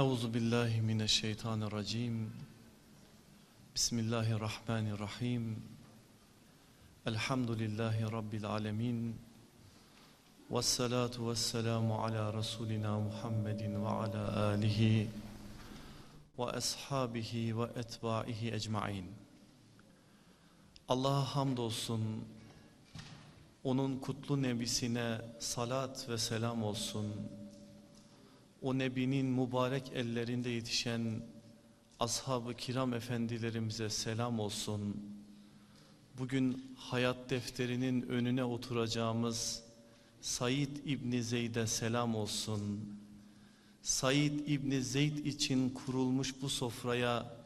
Euzu billahi mineşşeytanirracim. Bismillahirrahmanirrahim. Elhamdülillahi rabbil alamin. Ves salatu vesselamu ala rasulina Muhammedin ve ala alihi ve ashabihi ve etbaihi ecmaîn. Allah'a hamdolsun. Onun kutlu nebisine salat ve selam olsun o Nebinin mübarek ellerinde yetişen ashab-ı kiram efendilerimize selam olsun. Bugün hayat defterinin önüne oturacağımız Said İbni Zeyd'e selam olsun. Said İbni Zeyd için kurulmuş bu sofraya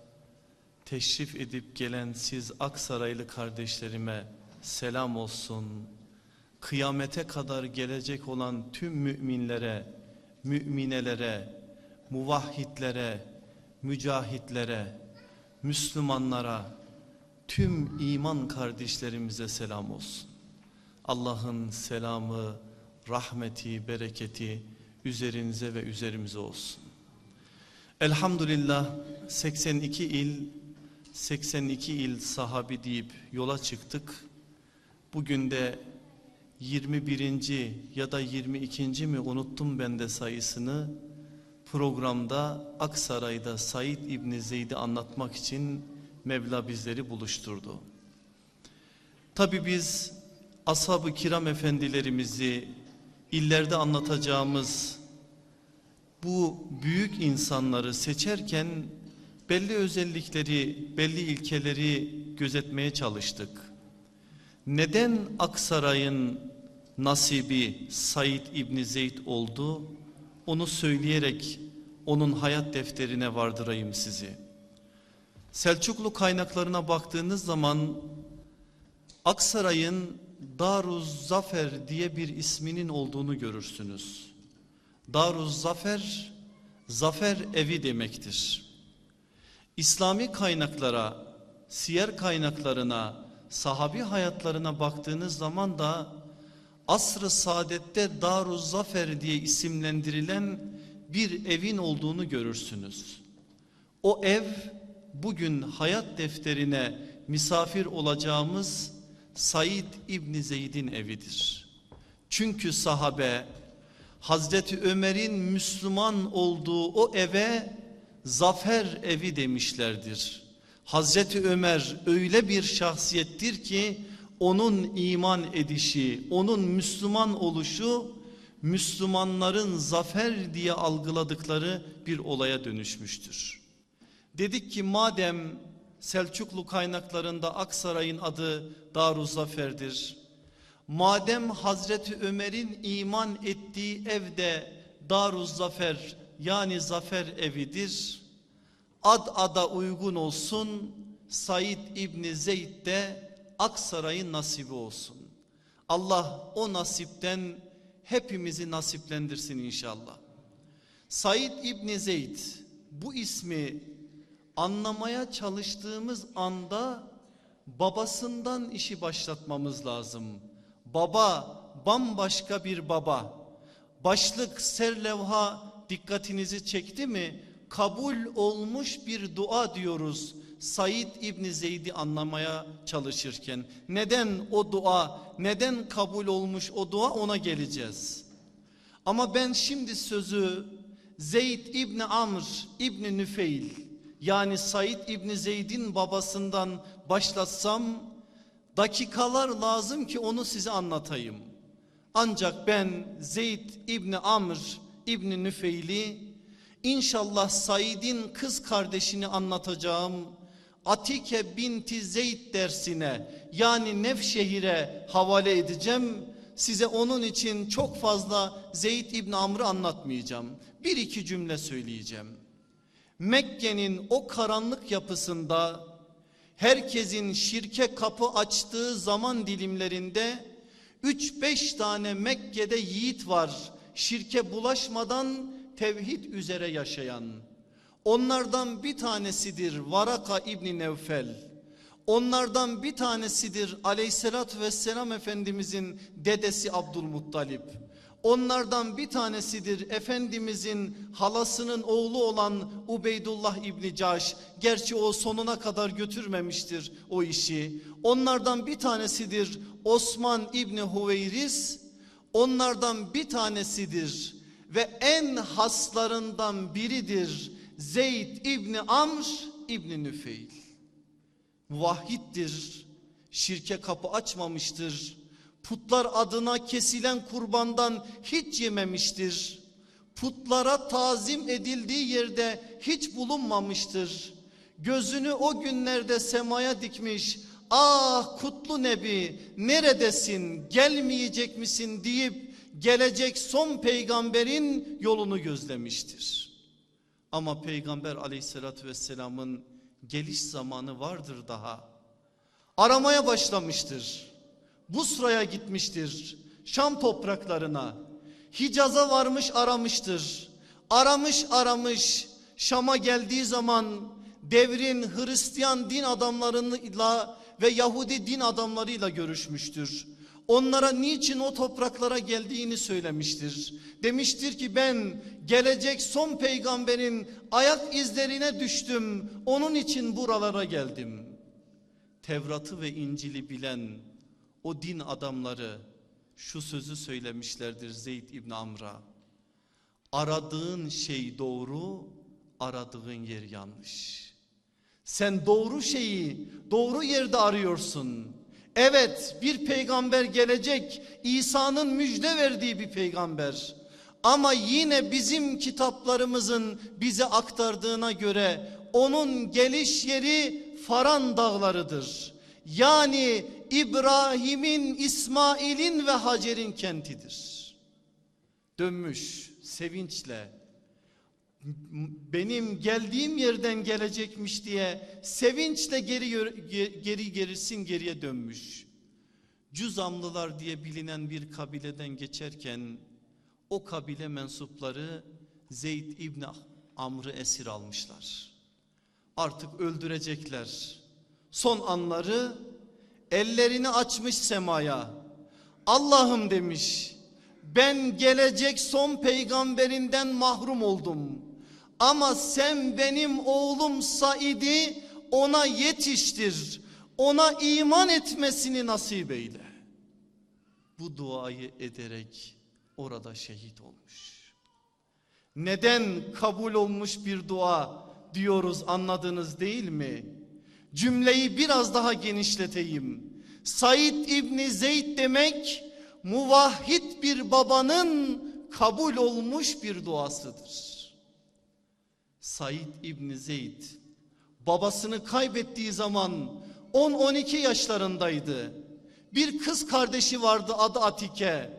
teşrif edip gelen siz Aksaraylı kardeşlerime selam olsun. Kıyamete kadar gelecek olan tüm müminlere müminelere, muvahhidlere, mücahitlere, Müslümanlara, tüm iman kardeşlerimize selam olsun. Allah'ın selamı, rahmeti, bereketi üzerinize ve üzerimize olsun. Elhamdülillah 82 il, 82 il sahabi deyip yola çıktık. Bugün de 21. ya da 22. mi unuttum ben de sayısını programda Aksaray'da Said İbni Zeyd'i anlatmak için Mevla bizleri buluşturdu. Tabi biz ashab-ı kiram efendilerimizi illerde anlatacağımız bu büyük insanları seçerken belli özellikleri, belli ilkeleri gözetmeye çalıştık. Neden Aksaray'ın nasibi Said İbni Zeyd oldu? Onu söyleyerek onun hayat defterine vardırayım sizi. Selçuklu kaynaklarına baktığınız zaman Aksaray'ın Daruz Zafer diye bir isminin olduğunu görürsünüz. Daruz Zafer, zafer evi demektir. İslami kaynaklara, siyer kaynaklarına, sahabi hayatlarına baktığınız zaman da asr-ı saadette Daruz Zafer diye isimlendirilen bir evin olduğunu görürsünüz. O ev bugün hayat defterine misafir olacağımız Said İbni Zeyd'in evidir. Çünkü sahabe Hazreti Ömer'in Müslüman olduğu o eve zafer evi demişlerdir. Hazreti Ömer öyle bir şahsiyettir ki onun iman edişi, onun Müslüman oluşu Müslümanların zafer diye algıladıkları bir olaya dönüşmüştür. Dedik ki madem Selçuklu kaynaklarında Aksaray'ın adı Daruzzafer'dir. Madem Hazreti Ömer'in iman ettiği evde Daruzzafer yani zafer evidir ad ada uygun olsun Said İbni Zeyd de Aksaray'ın nasibi olsun. Allah o nasipten hepimizi nasiplendirsin inşallah. Said İbni Zeyd bu ismi anlamaya çalıştığımız anda babasından işi başlatmamız lazım. Baba bambaşka bir baba. Başlık serlevha dikkatinizi çekti mi? Kabul olmuş bir dua diyoruz. Said İbni Zeyd'i anlamaya çalışırken neden o dua neden kabul olmuş o dua ona geleceğiz. Ama ben şimdi sözü Zeyd İbni Amr İbni Nüfeil yani Said İbni Zeyd'in babasından başlatsam dakikalar lazım ki onu size anlatayım. Ancak ben Zeyd İbni Amr İbni Nüfeil'i İnşallah Said'in kız kardeşini anlatacağım. Atike binti Zeyd dersine yani Nevşehir'e havale edeceğim. Size onun için çok fazla Zeyd İbni Amr'ı anlatmayacağım. Bir iki cümle söyleyeceğim. Mekke'nin o karanlık yapısında herkesin şirke kapı açtığı zaman dilimlerinde 3-5 tane Mekke'de yiğit var. Şirke bulaşmadan tevhid üzere yaşayan onlardan bir tanesidir Varaka İbni Nevfel. Onlardan bir tanesidir aleyhissalatü vesselam Efendimizin dedesi Abdülmuttalip. Onlardan bir tanesidir Efendimizin halasının oğlu olan Ubeydullah İbni Caş. Gerçi o sonuna kadar götürmemiştir o işi. Onlardan bir tanesidir Osman İbni Huveyris. Onlardan bir tanesidir ve en haslarından biridir Zeyd İbni Amr İbni Nüfeil. Muvahhiddir, şirke kapı açmamıştır putlar adına kesilen kurbandan hiç yememiştir. Putlara tazim edildiği yerde hiç bulunmamıştır. Gözünü o günlerde semaya dikmiş. Ah kutlu nebi neredesin gelmeyecek misin deyip gelecek son peygamberin yolunu gözlemiştir. Ama peygamber aleyhissalatü vesselamın geliş zamanı vardır daha. Aramaya başlamıştır. Busra'ya gitmiştir. Şam topraklarına. Hicaz'a varmış aramıştır. Aramış aramış Şam'a geldiği zaman devrin Hristiyan din adamlarıyla ve Yahudi din adamlarıyla görüşmüştür. Onlara niçin o topraklara geldiğini söylemiştir. Demiştir ki ben gelecek son peygamberin ayak izlerine düştüm. Onun için buralara geldim. Tevrat'ı ve İncil'i bilen o din adamları şu sözü söylemişlerdir Zeyd İbn Amr'a. Aradığın şey doğru, aradığın yer yanlış. Sen doğru şeyi doğru yerde arıyorsun. Evet bir peygamber gelecek İsa'nın müjde verdiği bir peygamber. Ama yine bizim kitaplarımızın bize aktardığına göre onun geliş yeri Faran dağlarıdır. Yani İbrahim'in, İsmail'in ve Hacer'in kentidir. Dönmüş sevinçle benim geldiğim yerden gelecekmiş diye sevinçle geri geri gerisin geriye dönmüş. Cüzamlılar diye bilinen bir kabileden geçerken o kabile mensupları Zeyd İbni Amr'ı esir almışlar. Artık öldürecekler. Son anları ellerini açmış semaya. Allah'ım demiş ben gelecek son peygamberinden mahrum oldum. Ama sen benim oğlum Said'i ona yetiştir. Ona iman etmesini nasip eyle. Bu duayı ederek orada şehit olmuş. Neden kabul olmuş bir dua diyoruz anladınız değil mi? Cümleyi biraz daha genişleteyim. Said İbni Zeyd demek muvahhid bir babanın kabul olmuş bir duasıdır. Said İbni Zeyd babasını kaybettiği zaman 10-12 yaşlarındaydı. Bir kız kardeşi vardı adı Atike.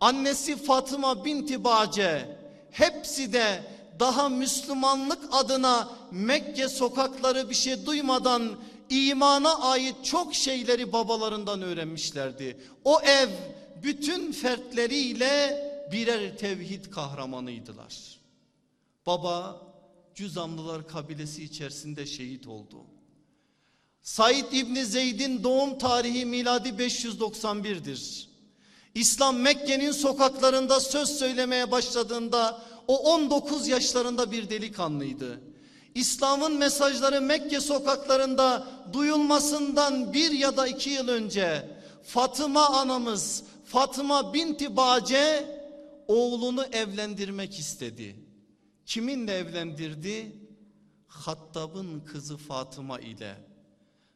Annesi Fatıma binti Bace. Hepsi de daha Müslümanlık adına Mekke sokakları bir şey duymadan imana ait çok şeyleri babalarından öğrenmişlerdi. O ev bütün fertleriyle birer tevhid kahramanıydılar. Baba Cüzamlılar kabilesi içerisinde şehit oldu. Said İbni Zeyd'in doğum tarihi miladi 591'dir. İslam Mekke'nin sokaklarında söz söylemeye başladığında o 19 yaşlarında bir delikanlıydı. İslam'ın mesajları Mekke sokaklarında duyulmasından bir ya da iki yıl önce Fatıma anamız Fatıma binti Bace oğlunu evlendirmek istedi. Kiminle evlendirdi? Hattab'ın kızı Fatıma ile.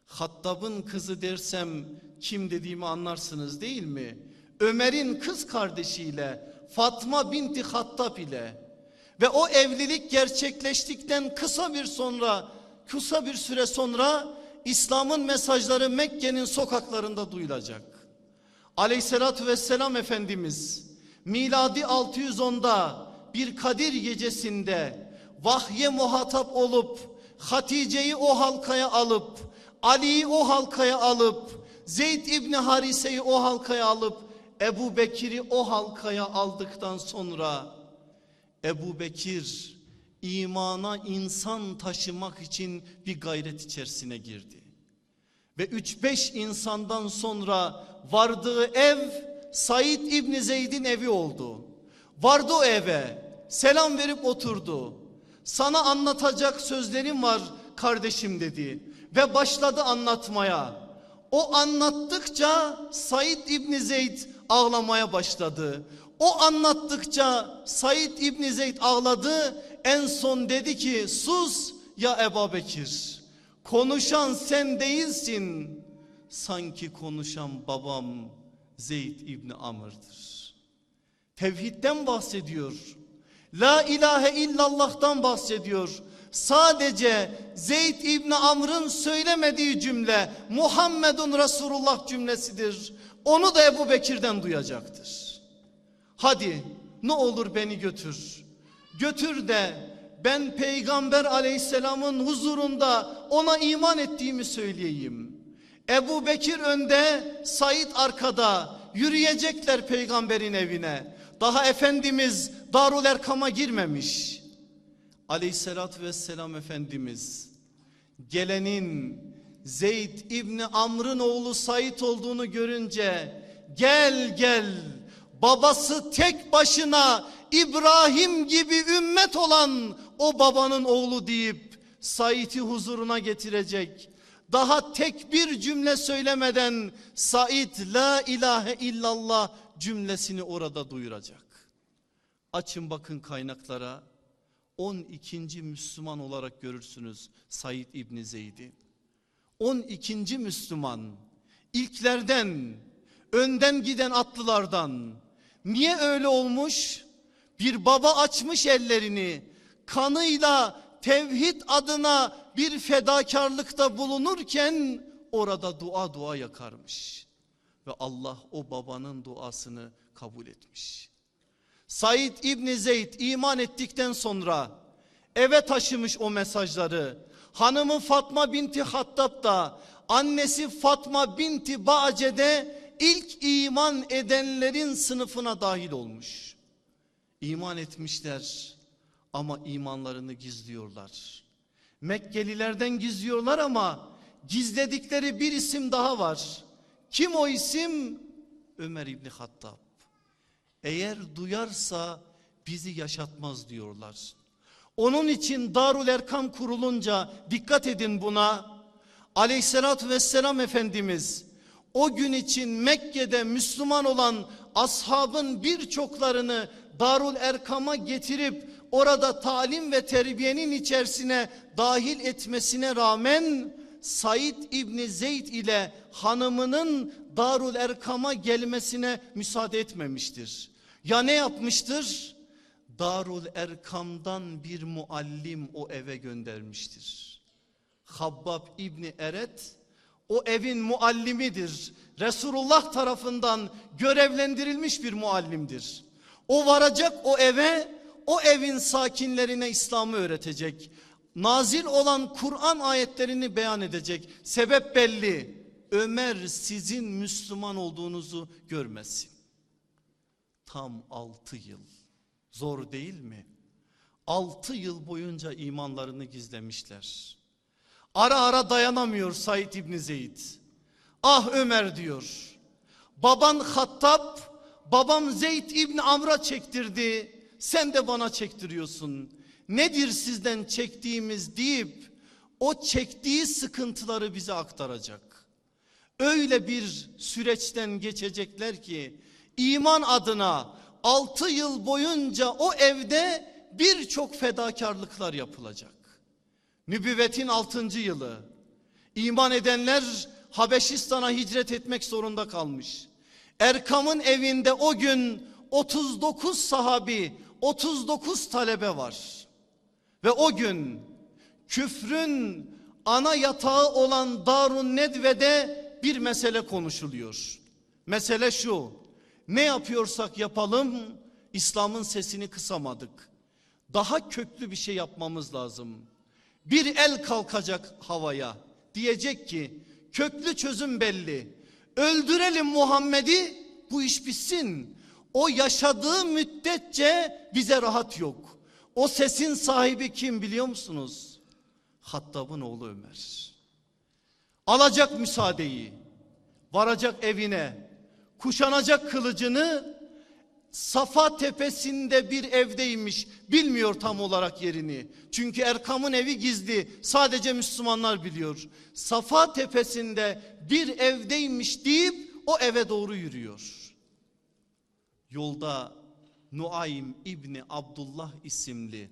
Hattab'ın kızı dersem kim dediğimi anlarsınız değil mi? Ömer'in kız kardeşiyle Fatma binti Hattab ile ve o evlilik gerçekleştikten kısa bir sonra kısa bir süre sonra İslam'ın mesajları Mekke'nin sokaklarında duyulacak. Aleyhissalatü vesselam Efendimiz miladi 610'da bir Kadir gecesinde vahye muhatap olup Hatice'yi o halkaya alıp Ali'yi o halkaya alıp Zeyd İbni Harise'yi o halkaya alıp Ebu Bekir'i o halkaya aldıktan sonra Ebu Bekir imana insan taşımak için bir gayret içerisine girdi. Ve 3-5 insandan sonra vardığı ev Said İbni Zeyd'in evi oldu. Vardı o eve selam verip oturdu. Sana anlatacak sözlerim var kardeşim dedi. Ve başladı anlatmaya. O anlattıkça Said İbni Zeyd ağlamaya başladı. O anlattıkça Said İbni Zeyd ağladı. En son dedi ki sus ya Ebu Bekir. Konuşan sen değilsin. Sanki konuşan babam Zeyd İbni Amr'dır. Tevhidden bahsediyor. La ilahe illallah'tan bahsediyor. Sadece Zeyd İbni Amr'ın söylemediği cümle Muhammedun Resulullah cümlesidir. Onu da Ebu Bekir'den duyacaktır. Hadi ne olur beni götür. Götür de ben peygamber aleyhisselamın huzurunda ona iman ettiğimi söyleyeyim. Ebu Bekir önde, Said arkada yürüyecekler peygamberin evine. Daha Efendimiz Darul Erkam'a girmemiş. Aleyhissalatü vesselam Efendimiz gelenin Zeyd İbni Amr'ın oğlu Said olduğunu görünce gel gel babası tek başına İbrahim gibi ümmet olan o babanın oğlu deyip Said'i huzuruna getirecek. Daha tek bir cümle söylemeden Said la ilahe illallah cümlesini orada duyuracak. Açın bakın kaynaklara 12. Müslüman olarak görürsünüz Said İbni Zeyd'i. 12. Müslüman ilklerden önden giden atlılardan niye öyle olmuş? Bir baba açmış ellerini kanıyla tevhid adına bir fedakarlıkta bulunurken orada dua dua yakarmış. Ve Allah o babanın duasını kabul etmiş. Said İbni Zeyd iman ettikten sonra eve taşımış o mesajları. Hanımı Fatma binti Hattab da annesi Fatma binti Ba'ce'de ilk iman edenlerin sınıfına dahil olmuş. İman etmişler ama imanlarını gizliyorlar. Mekkelilerden gizliyorlar ama gizledikleri bir isim daha var. Kim o isim? Ömer İbni Hattab. Eğer duyarsa bizi yaşatmaz diyorlar. Onun için Darul Erkam kurulunca dikkat edin buna. Aleyhissalatü vesselam Efendimiz o gün için Mekke'de Müslüman olan ashabın birçoklarını Darul Erkam'a getirip orada talim ve terbiyenin içerisine dahil etmesine rağmen Said İbni Zeyd ile hanımının Darul Erkam'a gelmesine müsaade etmemiştir. Ya ne yapmıştır? Darul Erkam'dan bir muallim o eve göndermiştir. Habbab İbni Eret o evin muallimidir. Resulullah tarafından görevlendirilmiş bir muallimdir. O varacak o eve o evin sakinlerine İslam'ı öğretecek. Nazil olan Kur'an ayetlerini beyan edecek. Sebep belli. Ömer sizin Müslüman olduğunuzu görmesin. Tam altı yıl. Zor değil mi? Altı yıl boyunca imanlarını gizlemişler. Ara ara dayanamıyor Said İbni Zeyd. Ah Ömer diyor. Baban Hattab, babam Zeyd İbni Amr'a çektirdi. Sen de bana çektiriyorsun. Nedir sizden çektiğimiz deyip o çektiği sıkıntıları bize aktaracak. Öyle bir süreçten geçecekler ki iman adına 6 yıl boyunca o evde birçok fedakarlıklar yapılacak. Nübüvvetin 6. yılı iman edenler Habeşistan'a hicret etmek zorunda kalmış. Erkam'ın evinde o gün 39 sahabi 39 talebe var. Ve o gün küfrün ana yatağı olan Darun Nedve'de bir mesele konuşuluyor. Mesele şu. Ne yapıyorsak yapalım İslam'ın sesini kısamadık. Daha köklü bir şey yapmamız lazım. Bir el kalkacak havaya. Diyecek ki köklü çözüm belli. Öldürelim Muhammed'i bu iş bitsin. O yaşadığı müddetçe bize rahat yok. O sesin sahibi kim biliyor musunuz? Hattab'ın oğlu Ömer. Alacak müsaadeyi. Varacak evine. Kuşanacak kılıcını. Safa tepesinde bir evdeymiş. Bilmiyor tam olarak yerini. Çünkü Erkam'ın evi gizli. Sadece Müslümanlar biliyor. Safa tepesinde bir evdeymiş deyip o eve doğru yürüyor. Yolda Nuaym İbni Abdullah isimli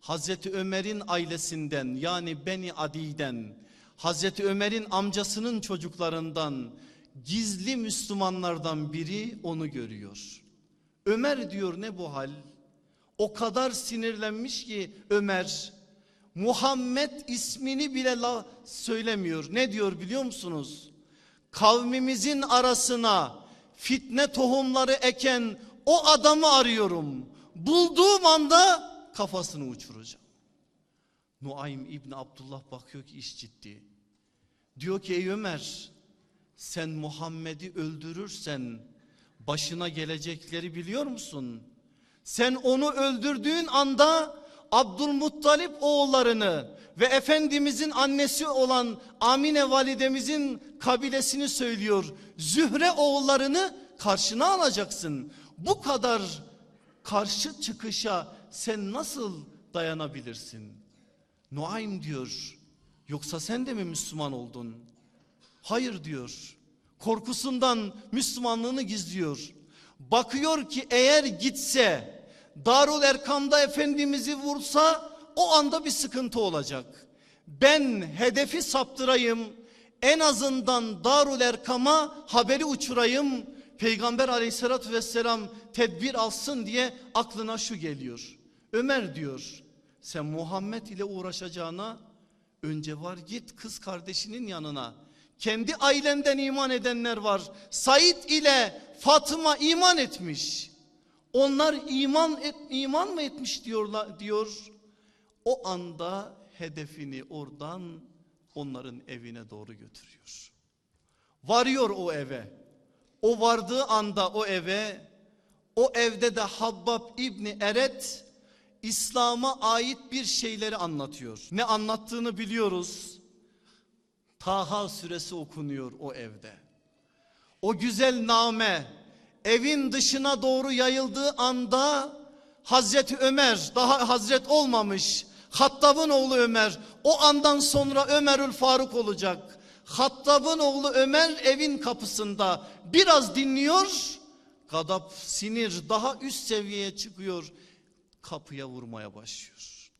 Hazreti Ömer'in ailesinden yani Beni Adi'den Hazreti Ömer'in amcasının çocuklarından gizli Müslümanlardan biri onu görüyor. Ömer diyor ne bu hal? O kadar sinirlenmiş ki Ömer Muhammed ismini bile la söylemiyor. Ne diyor biliyor musunuz? Kavmimizin arasına fitne tohumları eken o adamı arıyorum. Bulduğum anda kafasını uçuracağım. Nuaym İbni Abdullah bakıyor ki iş ciddi. Diyor ki ey Ömer sen Muhammed'i öldürürsen başına gelecekleri biliyor musun? Sen onu öldürdüğün anda Abdülmuttalip oğullarını ve Efendimizin annesi olan Amine validemizin kabilesini söylüyor. Zühre oğullarını karşına alacaksın. Bu kadar karşı çıkışa sen nasıl dayanabilirsin? Nuaym diyor. Yoksa sen de mi Müslüman oldun? Hayır diyor. Korkusundan Müslümanlığını gizliyor. Bakıyor ki eğer gitse Darul Erkam'da Efendimiz'i vursa o anda bir sıkıntı olacak. Ben hedefi saptırayım en azından Darul Erkam'a haberi uçurayım. Peygamber aleyhissalatü vesselam tedbir alsın diye aklına şu geliyor. Ömer diyor sen Muhammed ile uğraşacağına önce var git kız kardeşinin yanına. Kendi ailenden iman edenler var. Said ile Fatıma iman etmiş. Onlar iman et, iman mı etmiş diyorlar diyor. O anda hedefini oradan onların evine doğru götürüyor. Varıyor o eve. O vardığı anda o eve o evde de Habbab İbni Eret İslam'a ait bir şeyleri anlatıyor. Ne anlattığını biliyoruz. Taha suresi okunuyor o evde. O güzel name evin dışına doğru yayıldığı anda Hazreti Ömer daha Hazret olmamış. Hattab'ın oğlu Ömer o andan sonra Ömerül Faruk olacak. Hattab'ın oğlu Ömer evin kapısında biraz dinliyor. Gadap sinir daha üst seviyeye çıkıyor. Kapıya vurmaya başlıyor.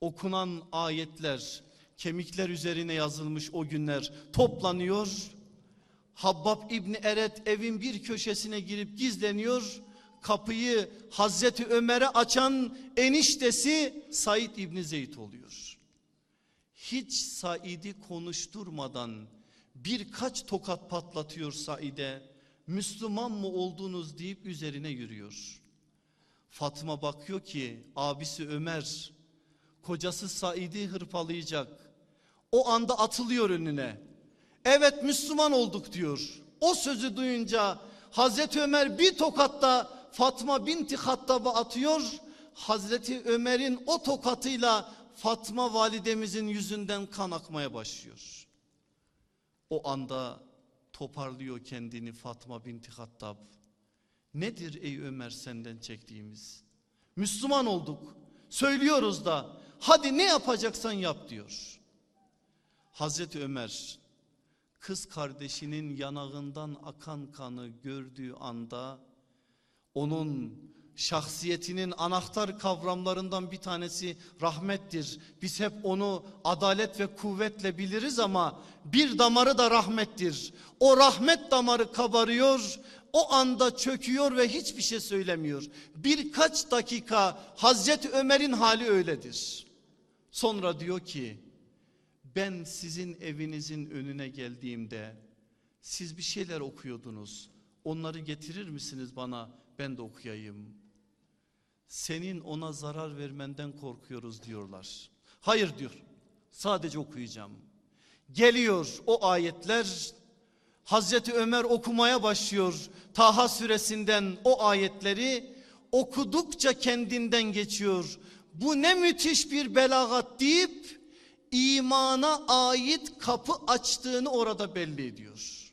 Okunan ayetler kemikler üzerine yazılmış o günler toplanıyor. Habbab İbni Eret evin bir köşesine girip gizleniyor. Kapıyı Hazreti Ömer'e açan eniştesi Said İbni Zeyd oluyor. Hiç Said'i konuşturmadan birkaç tokat patlatıyor Said'e. Müslüman mı oldunuz deyip üzerine yürüyor. Fatma bakıyor ki abisi Ömer kocası Said'i hırpalayacak. O anda atılıyor önüne. Evet Müslüman olduk diyor. O sözü duyunca Hazreti Ömer bir tokatta Fatma binti Hattab'a atıyor. Hazreti Ömer'in o tokatıyla Fatma validemizin yüzünden kan akmaya başlıyor. O anda toparlıyor kendini Fatma binti Hattab. Nedir ey Ömer senden çektiğimiz? Müslüman olduk. Söylüyoruz da hadi ne yapacaksan yap diyor. Hazreti Ömer kız kardeşinin yanağından akan kanı gördüğü anda onun şahsiyetinin anahtar kavramlarından bir tanesi rahmettir. Biz hep onu adalet ve kuvvetle biliriz ama bir damarı da rahmettir. O rahmet damarı kabarıyor, o anda çöküyor ve hiçbir şey söylemiyor. Birkaç dakika Hazreti Ömer'in hali öyledir. Sonra diyor ki ben sizin evinizin önüne geldiğimde siz bir şeyler okuyordunuz. Onları getirir misiniz bana ben de okuyayım. Senin ona zarar vermenden korkuyoruz diyorlar. Hayır diyor. Sadece okuyacağım. Geliyor o ayetler. Hazreti Ömer okumaya başlıyor. Taha suresinden o ayetleri okudukça kendinden geçiyor. Bu ne müthiş bir belagat deyip imana ait kapı açtığını orada belli ediyor.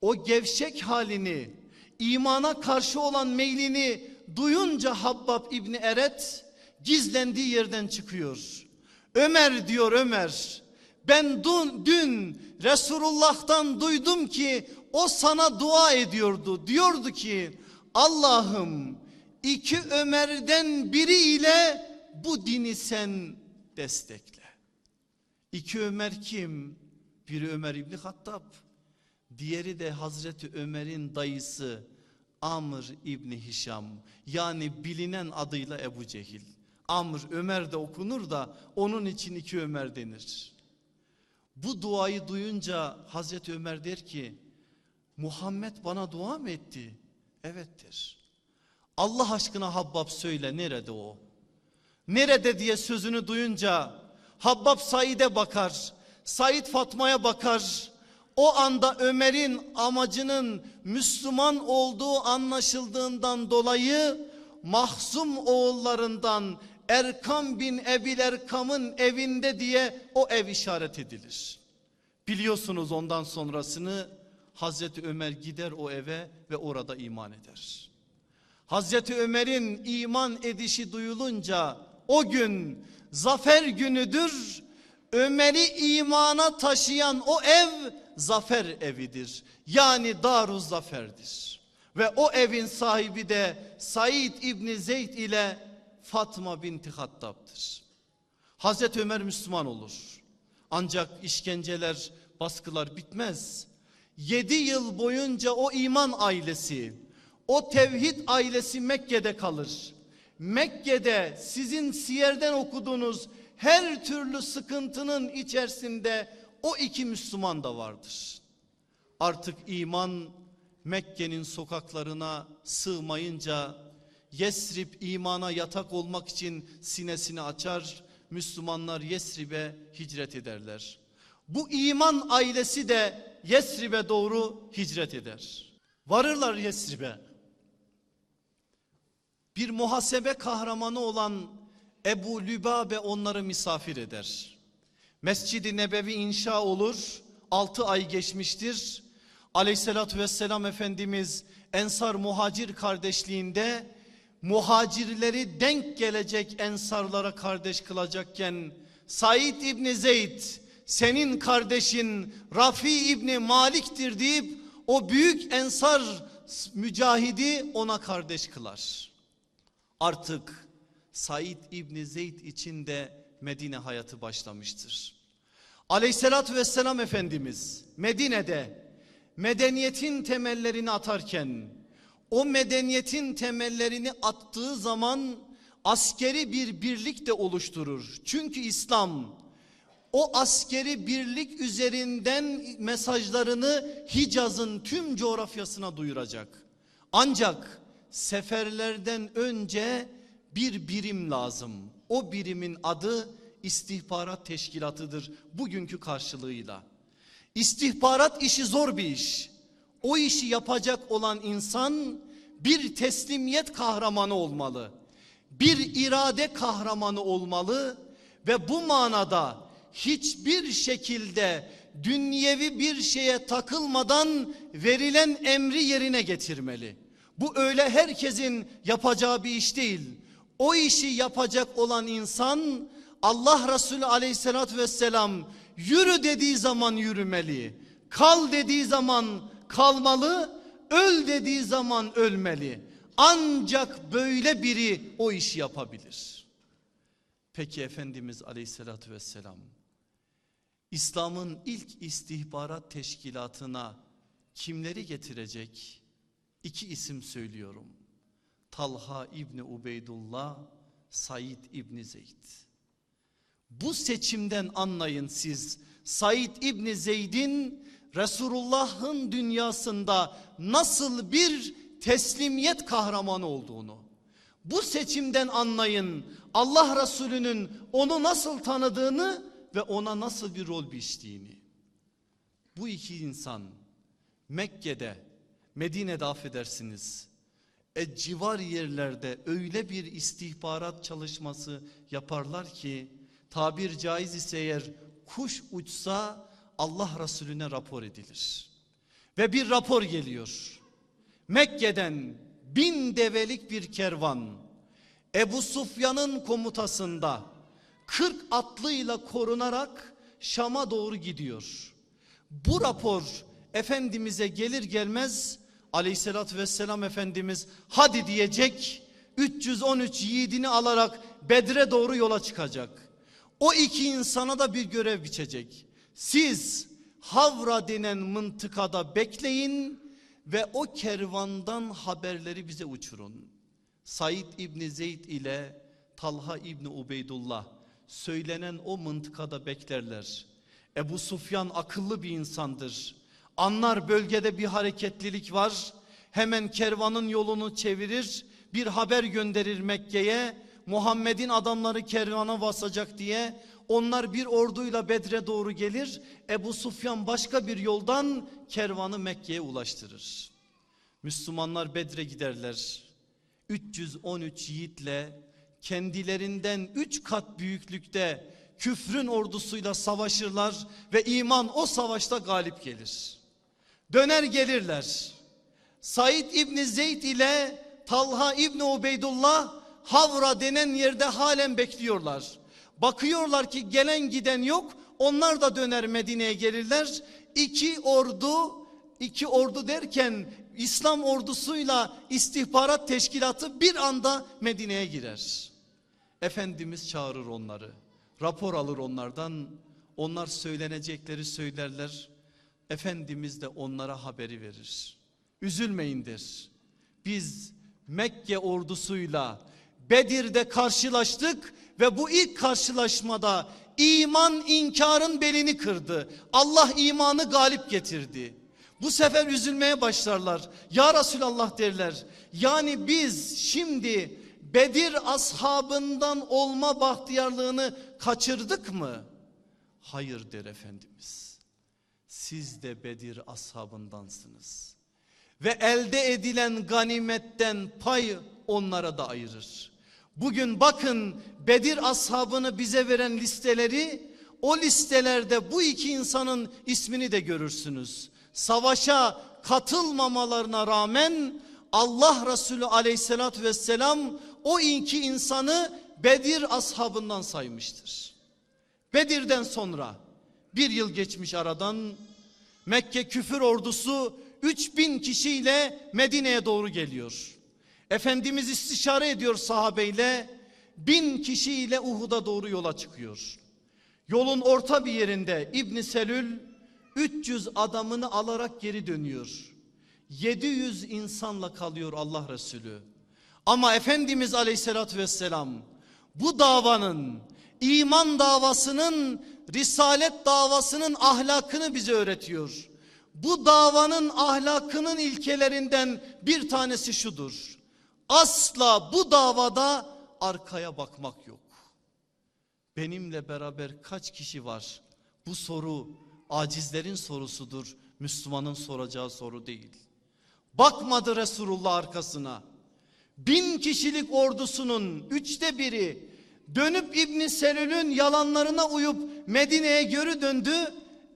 O gevşek halini, imana karşı olan meylini duyunca Habbab İbni Eret gizlendiği yerden çıkıyor. Ömer diyor Ömer. Ben dün, dün Resulullah'tan duydum ki o sana dua ediyordu. Diyordu ki Allah'ım iki Ömer'den biriyle bu dini sen destekle. İki Ömer kim? Biri Ömer İbni Hattab. Diğeri de Hazreti Ömer'in dayısı Amr İbni Hişam. Yani bilinen adıyla Ebu Cehil. Amr Ömer de okunur da onun için iki Ömer denir. Bu duayı duyunca Hazreti Ömer der ki Muhammed bana dua mı etti? Evettir. Allah aşkına Habbab söyle nerede o? Nerede diye sözünü duyunca Habbab Said'e bakar. Said Fatma'ya bakar. O anda Ömer'in amacının Müslüman olduğu anlaşıldığından dolayı Mahzum oğullarından Erkam bin Ebil Erkam'ın evinde diye o ev işaret edilir. Biliyorsunuz ondan sonrasını Hazreti Ömer gider o eve ve orada iman eder. Hazreti Ömer'in iman edişi duyulunca o gün zafer günüdür. Ömer'i imana taşıyan o ev zafer evidir. Yani Daruz Zafer'dir. Ve o evin sahibi de Said İbni Zeyd ile Fatma binti Hattab'dır. Hazreti Ömer Müslüman olur. Ancak işkenceler, baskılar bitmez. Yedi yıl boyunca o iman ailesi, o tevhid ailesi Mekke'de kalır. Mekke'de sizin siyerden okuduğunuz her türlü sıkıntının içerisinde o iki Müslüman da vardır. Artık iman Mekke'nin sokaklarına sığmayınca Yesrib imana yatak olmak için sinesini açar. Müslümanlar Yesrib'e hicret ederler. Bu iman ailesi de Yesrib'e doğru hicret eder. Varırlar Yesrib'e. Bir muhasebe kahramanı olan Ebu Lübabe onları misafir eder. Mescid-i Nebevi inşa olur. Altı ay geçmiştir. Aleyhissalatü vesselam Efendimiz Ensar Muhacir kardeşliğinde muhacirleri denk gelecek ensarlara kardeş kılacakken Said İbni Zeyd senin kardeşin Rafi İbni Malik'tir deyip o büyük ensar mücahidi ona kardeş kılar. Artık Said İbni Zeyd için de Medine hayatı başlamıştır. Aleyhissalatü vesselam Efendimiz Medine'de medeniyetin temellerini atarken o medeniyetin temellerini attığı zaman askeri bir birlik de oluşturur. Çünkü İslam o askeri birlik üzerinden mesajlarını Hicaz'ın tüm coğrafyasına duyuracak. Ancak seferlerden önce bir birim lazım. O birimin adı istihbarat teşkilatıdır bugünkü karşılığıyla. İstihbarat işi zor bir iş. O işi yapacak olan insan bir teslimiyet kahramanı olmalı. Bir irade kahramanı olmalı ve bu manada hiçbir şekilde dünyevi bir şeye takılmadan verilen emri yerine getirmeli. Bu öyle herkesin yapacağı bir iş değil. O işi yapacak olan insan Allah Resulü aleyhissalatü vesselam yürü dediği zaman yürümeli. Kal dediği zaman kalmalı. Öl dediği zaman ölmeli. Ancak böyle biri o işi yapabilir. Peki Efendimiz aleyhissalatü vesselam İslam'ın ilk istihbarat teşkilatına kimleri getirecek? İki isim söylüyorum. Talha İbni Ubeydullah, Said İbni Zeyd. Bu seçimden anlayın siz Said İbni Zeyd'in Resulullah'ın dünyasında nasıl bir teslimiyet kahramanı olduğunu. Bu seçimden anlayın Allah Resulü'nün onu nasıl tanıdığını ve ona nasıl bir rol biçtiğini. Bu iki insan Mekke'de, Medine'de affedersiniz, e, civar yerlerde öyle bir istihbarat çalışması yaparlar ki tabir caiz ise eğer kuş uçsa Allah Resulüne rapor edilir. Ve bir rapor geliyor. Mekke'den bin develik bir kervan Ebu Sufyan'ın komutasında 40 atlıyla korunarak Şam'a doğru gidiyor. Bu rapor Efendimiz'e gelir gelmez aleyhissalatü vesselam Efendimiz hadi diyecek 313 yiğidini alarak Bedre doğru yola çıkacak. O iki insana da bir görev biçecek. Siz Havra denen mıntıkada bekleyin ve o kervandan haberleri bize uçurun. Said İbni Zeyd ile Talha İbni Ubeydullah söylenen o mıntıkada beklerler. Ebu Sufyan akıllı bir insandır. Anlar bölgede bir hareketlilik var. Hemen kervanın yolunu çevirir. Bir haber gönderir Mekke'ye. Muhammed'in adamları kervana basacak diye. Onlar bir orduyla Bedre doğru gelir. Ebu Sufyan başka bir yoldan kervanı Mekke'ye ulaştırır. Müslümanlar Bedre giderler. 313 yiğitle kendilerinden 3 kat büyüklükte küfrün ordusuyla savaşırlar ve iman o savaşta galip gelir. Döner gelirler. Said İbni Zeyd ile Talha İbni Ubeydullah Havra denen yerde halen bekliyorlar. Bakıyorlar ki gelen giden yok. Onlar da döner Medine'ye gelirler. İki ordu, iki ordu derken İslam ordusuyla istihbarat teşkilatı bir anda Medine'ye girer. Efendimiz çağırır onları. Rapor alır onlardan. Onlar söylenecekleri söylerler. Efendimiz de onlara haberi verir. Üzülmeyin der. Biz Mekke ordusuyla Bedir'de karşılaştık ve bu ilk karşılaşmada iman inkarın belini kırdı. Allah imanı galip getirdi. Bu sefer üzülmeye başlarlar. Ya Resulallah derler. Yani biz şimdi Bedir ashabından olma bahtiyarlığını kaçırdık mı? Hayır der Efendimiz. Siz de Bedir ashabındansınız. Ve elde edilen ganimetten pay onlara da ayırır. Bugün bakın Bedir ashabını bize veren listeleri o listelerde bu iki insanın ismini de görürsünüz. Savaşa katılmamalarına rağmen Allah Resulü aleyhissalatü vesselam o iki insanı Bedir ashabından saymıştır. Bedir'den sonra bir yıl geçmiş aradan Mekke küfür ordusu 3000 kişiyle Medine'ye doğru geliyor. Efendimiz istişare ediyor sahabeyle bin kişiyle Uhud'a doğru yola çıkıyor. Yolun orta bir yerinde İbn Selül 300 adamını alarak geri dönüyor. 700 insanla kalıyor Allah Resulü. Ama Efendimiz Aleyhisselatü Vesselam bu davanın iman davasının risalet davasının ahlakını bize öğretiyor. Bu davanın ahlakının ilkelerinden bir tanesi şudur. Asla bu davada arkaya bakmak yok. Benimle beraber kaç kişi var? Bu soru acizlerin sorusudur. Müslümanın soracağı soru değil. Bakmadı Resulullah arkasına. Bin kişilik ordusunun üçte biri dönüp İbni Selül'ün yalanlarına uyup Medine'ye geri döndü.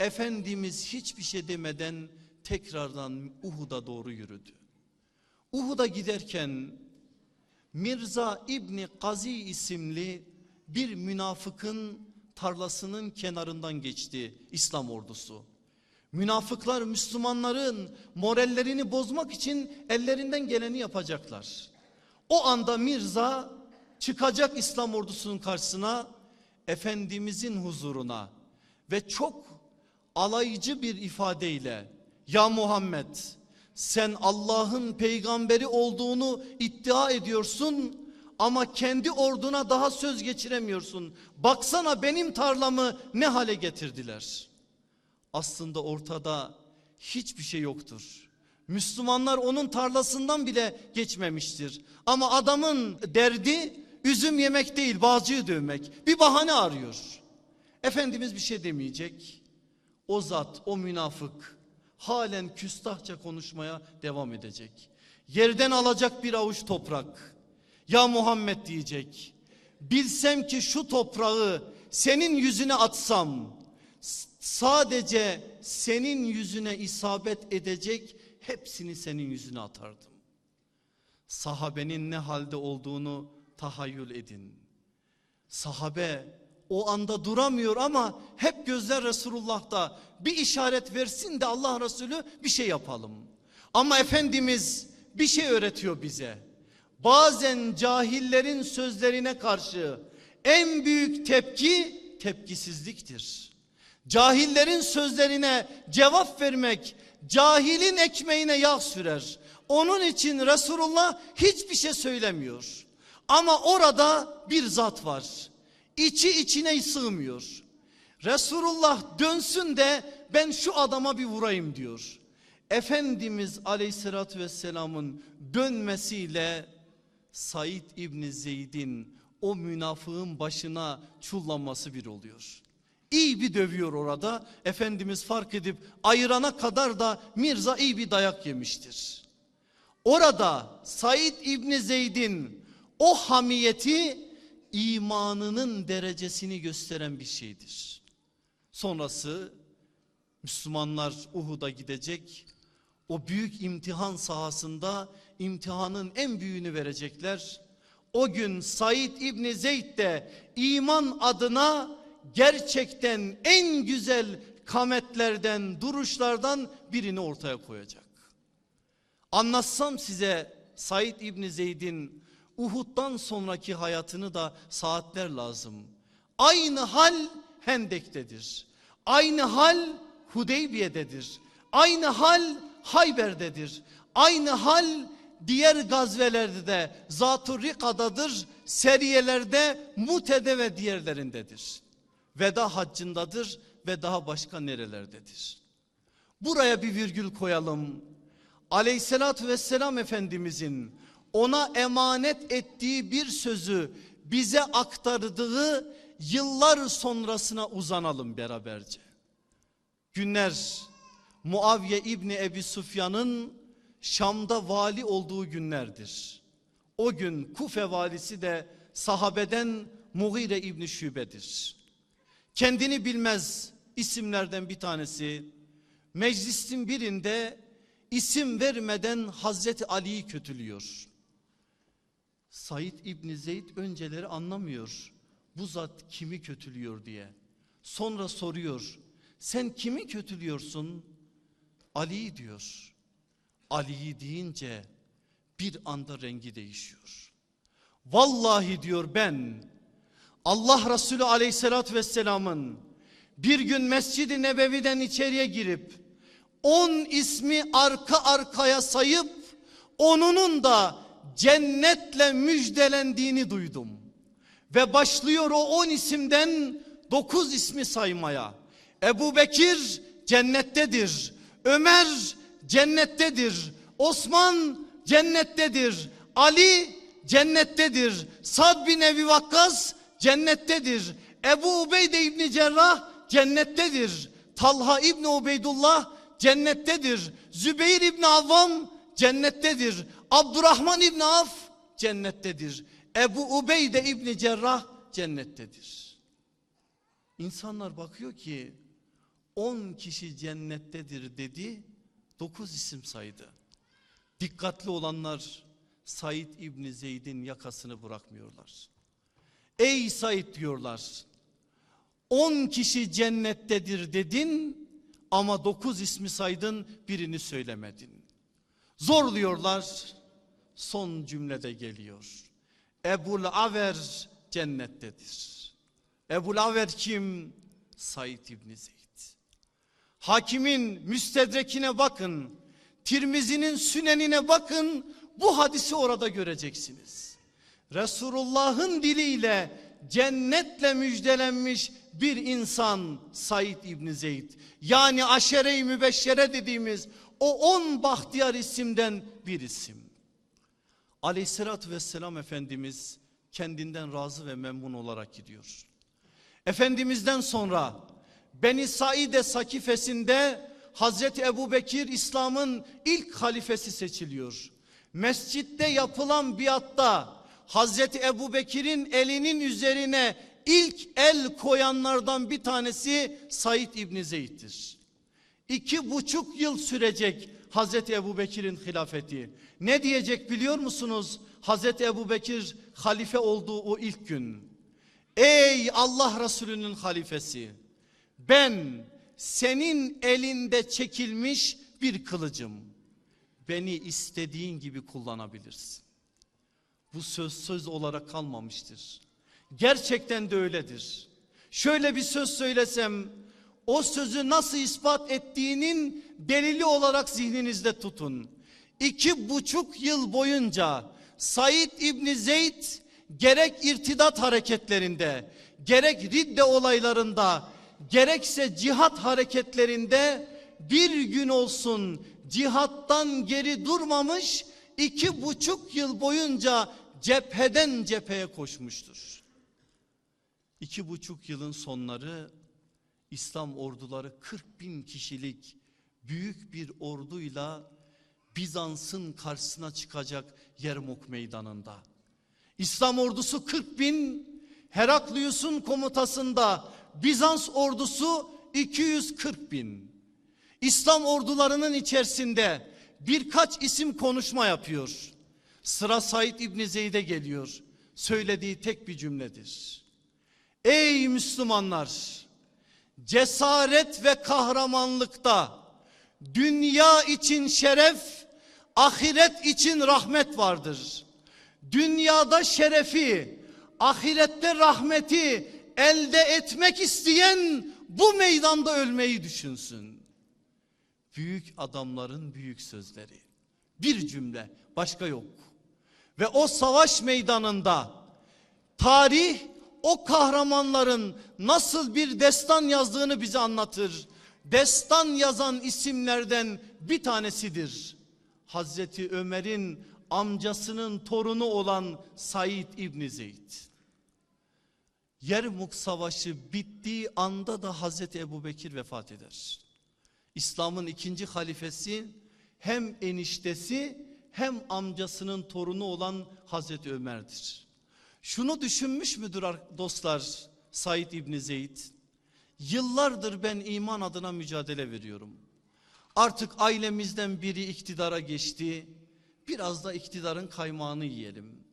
Efendimiz hiçbir şey demeden tekrardan Uhud'a doğru yürüdü. Uhud'a giderken Mirza İbni Gazi isimli bir münafıkın tarlasının kenarından geçti İslam ordusu. Münafıklar Müslümanların morallerini bozmak için ellerinden geleni yapacaklar. O anda Mirza çıkacak İslam ordusunun karşısına Efendimizin huzuruna ve çok alaycı bir ifadeyle ya Muhammed sen Allah'ın peygamberi olduğunu iddia ediyorsun ama kendi orduna daha söz geçiremiyorsun. Baksana benim tarlamı ne hale getirdiler. Aslında ortada hiçbir şey yoktur. Müslümanlar onun tarlasından bile geçmemiştir. Ama adamın derdi üzüm yemek değil bağcıyı dövmek. Bir bahane arıyor. Efendimiz bir şey demeyecek. O zat o münafık halen küstahça konuşmaya devam edecek. Yerden alacak bir avuç toprak. Ya Muhammed diyecek. Bilsem ki şu toprağı senin yüzüne atsam sadece senin yüzüne isabet edecek hepsini senin yüzüne atardım. Sahabenin ne halde olduğunu tahayyül edin. Sahabe o anda duramıyor ama hep gözler Resulullah'ta bir işaret versin de Allah Resulü bir şey yapalım. Ama Efendimiz bir şey öğretiyor bize. Bazen cahillerin sözlerine karşı en büyük tepki tepkisizliktir. Cahillerin sözlerine cevap vermek cahilin ekmeğine yağ sürer. Onun için Resulullah hiçbir şey söylemiyor. Ama orada bir zat var. İçi içine sığmıyor. Resulullah dönsün de ben şu adama bir vurayım diyor. Efendimiz aleyhissalatü vesselamın dönmesiyle Said İbni Zeyd'in o münafığın başına çullanması bir oluyor. İyi bir dövüyor orada. Efendimiz fark edip ayırana kadar da Mirza iyi bir dayak yemiştir. Orada Said İbni Zeyd'in o hamiyeti imanının derecesini gösteren bir şeydir. Sonrası Müslümanlar Uhud'a gidecek. O büyük imtihan sahasında imtihanın en büyüğünü verecekler. O gün Said İbni Zeyd de iman adına gerçekten en güzel kametlerden, duruşlardan birini ortaya koyacak. Anlatsam size Said İbni Zeyd'in Uhud'dan sonraki hayatını da saatler lazım. Aynı hal Hendek'tedir. Aynı hal Hudeybiye'dedir. Aynı hal Hayber'dedir. Aynı hal diğer gazvelerde de Zatur Rika'dadır. Seriyelerde Mute'de ve diğerlerindedir. Veda haccındadır ve daha başka nerelerdedir. Buraya bir virgül koyalım. Aleyhissalatü vesselam Efendimizin ona emanet ettiği bir sözü bize aktardığı yıllar sonrasına uzanalım beraberce. Günler Muaviye İbni Ebi Sufyan'ın Şam'da vali olduğu günlerdir. O gün Kufe valisi de sahabeden Mughire İbni Şube'dir. Kendini bilmez isimlerden bir tanesi meclisin birinde isim vermeden Hazreti Ali'yi kötülüyor. Said İbni Zeyd önceleri anlamıyor. Bu zat kimi kötülüyor diye. Sonra soruyor. Sen kimi kötülüyorsun? Ali'yi diyor. Ali'yi deyince bir anda rengi değişiyor. Vallahi diyor ben Allah Resulü aleyhissalatü vesselamın bir gün Mescid-i Nebevi'den içeriye girip on ismi arka arkaya sayıp onunun da cennetle müjdelendiğini duydum. Ve başlıyor o on isimden dokuz ismi saymaya. Ebu Bekir cennettedir. Ömer cennettedir. Osman cennettedir. Ali cennettedir. Sad bin Ebi Vakkas cennettedir. Ebu Ubeyde İbni Cerrah cennettedir. Talha İbni Ubeydullah cennettedir. Zübeyir İbni Avvam cennettedir. Abdurrahman İbni Af cennettedir. Ebu Ubeyde İbni Cerrah cennettedir. İnsanlar bakıyor ki 10 kişi cennettedir dedi 9 isim saydı. Dikkatli olanlar Said İbni Zeyd'in yakasını bırakmıyorlar. Ey Said diyorlar 10 kişi cennettedir dedin ama 9 ismi saydın birini söylemedin. Zorluyorlar son cümlede geliyor. Ebul Aver cennettedir. Ebul Aver kim? Said İbni Zeyd. Hakimin müstedrekine bakın. Tirmizi'nin sünenine bakın. Bu hadisi orada göreceksiniz. Resulullah'ın diliyle cennetle müjdelenmiş bir insan Said İbni Zeyd. Yani aşere-i mübeşşere dediğimiz o on bahtiyar isimden bir isim. Aleyhissalatü vesselam Efendimiz kendinden razı ve memnun olarak gidiyor. Efendimizden sonra Beni Saide Sakifesinde Hazreti Ebu Bekir İslam'ın ilk halifesi seçiliyor. Mescitte yapılan biatta Hazreti Ebu Bekir'in elinin üzerine ilk el koyanlardan bir tanesi Said İbni Zeyd'dir. İki buçuk yıl sürecek Hazreti Ebu Bekir'in hilafeti. Ne diyecek biliyor musunuz? Hazreti Ebu Bekir halife olduğu o ilk gün. Ey Allah Resulü'nün halifesi ben senin elinde çekilmiş bir kılıcım. Beni istediğin gibi kullanabilirsin. Bu söz söz olarak kalmamıştır. Gerçekten de öyledir. Şöyle bir söz söylesem o sözü nasıl ispat ettiğinin delili olarak zihninizde tutun. İki buçuk yıl boyunca Said İbni Zeyd gerek irtidat hareketlerinde gerek ridde olaylarında gerekse cihat hareketlerinde bir gün olsun cihattan geri durmamış iki buçuk yıl boyunca cepheden cepheye koşmuştur. İki buçuk yılın sonları İslam orduları 40 bin kişilik büyük bir orduyla Bizans'ın karşısına çıkacak Yermuk meydanında. İslam ordusu 40 bin, Heraklius'un komutasında Bizans ordusu 240 bin. İslam ordularının içerisinde birkaç isim konuşma yapıyor. Sıra Said İbni Zeyd'e geliyor. Söylediği tek bir cümledir. Ey Müslümanlar! Cesaret ve kahramanlıkta dünya için şeref, ahiret için rahmet vardır. Dünyada şerefi, ahirette rahmeti elde etmek isteyen bu meydanda ölmeyi düşünsün. Büyük adamların büyük sözleri. Bir cümle başka yok. Ve o savaş meydanında tarih o kahramanların nasıl bir destan yazdığını bize anlatır. Destan yazan isimlerden bir tanesidir. Hazreti Ömer'in amcasının torunu olan Said İbni Zeyd. Yermuk Savaşı bittiği anda da Hazreti Ebu Bekir vefat eder. İslam'ın ikinci halifesi hem eniştesi hem amcasının torunu olan Hazreti Ömer'dir. Şunu düşünmüş müdür dostlar Said İbni Zeyd? Yıllardır ben iman adına mücadele veriyorum. Artık ailemizden biri iktidara geçti. Biraz da iktidarın kaymağını yiyelim.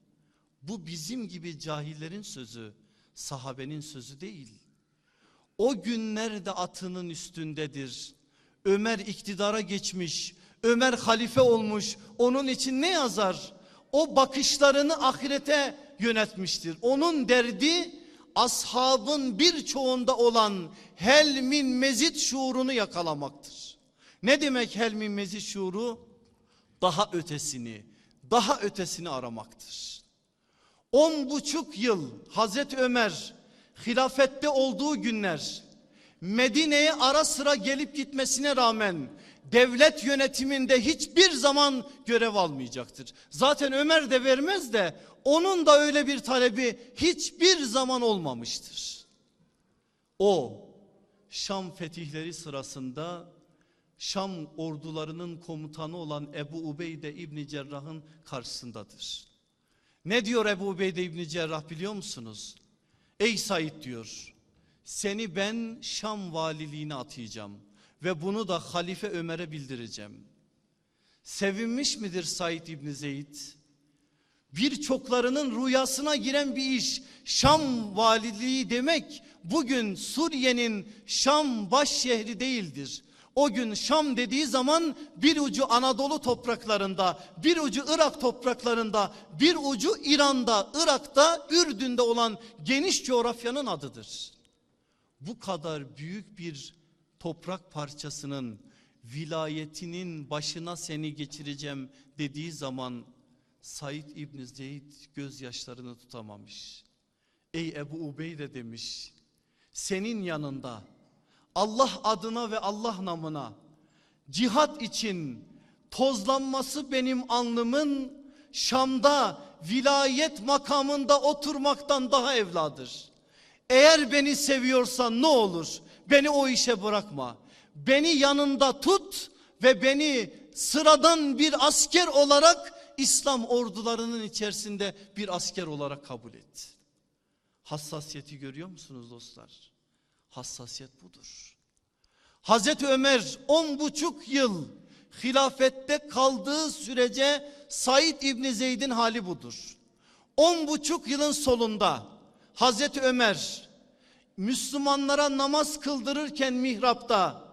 Bu bizim gibi cahillerin sözü, sahabenin sözü değil. O günlerde atının üstündedir. Ömer iktidara geçmiş, Ömer halife olmuş. Onun için ne yazar? O bakışlarını ahirete yönetmiştir. Onun derdi ashabın birçoğunda olan helmin mezit şuurunu yakalamaktır. Ne demek helmin mezit şuuru? Daha ötesini, daha ötesini aramaktır. On buçuk yıl Hazreti Ömer hilafette olduğu günler Medine'ye ara sıra gelip gitmesine rağmen devlet yönetiminde hiçbir zaman görev almayacaktır. Zaten Ömer de vermez de onun da öyle bir talebi hiçbir zaman olmamıştır. O Şam fetihleri sırasında Şam ordularının komutanı olan Ebu Ubeyde İbni Cerrah'ın karşısındadır. Ne diyor Ebu Ubeyde İbni Cerrah biliyor musunuz? Ey Said diyor seni ben Şam valiliğine atayacağım ve bunu da Halife Ömer'e bildireceğim. Sevinmiş midir Said İbni Zeyd? Birçoklarının rüyasına giren bir iş. Şam valiliği demek bugün Suriye'nin Şam baş şehri değildir. O gün Şam dediği zaman bir ucu Anadolu topraklarında, bir ucu Irak topraklarında, bir ucu İran'da, Irak'ta, Ürdün'de olan geniş coğrafyanın adıdır. Bu kadar büyük bir toprak parçasının vilayetinin başına seni geçireceğim dediği zaman Said İbni Zeyd gözyaşlarını tutamamış. Ey Ebu Ubeyde demiş senin yanında Allah adına ve Allah namına cihat için tozlanması benim alnımın Şam'da vilayet makamında oturmaktan daha evladır. Eğer beni seviyorsan ne olur beni o işe bırakma. Beni yanında tut ve beni sıradan bir asker olarak İslam ordularının içerisinde bir asker olarak kabul et. Hassasiyeti görüyor musunuz dostlar? Hassasiyet budur. Hazreti Ömer on buçuk yıl hilafette kaldığı sürece Said İbni Zeyd'in hali budur. On buçuk yılın solunda Hazreti Ömer Müslümanlara namaz kıldırırken mihrapta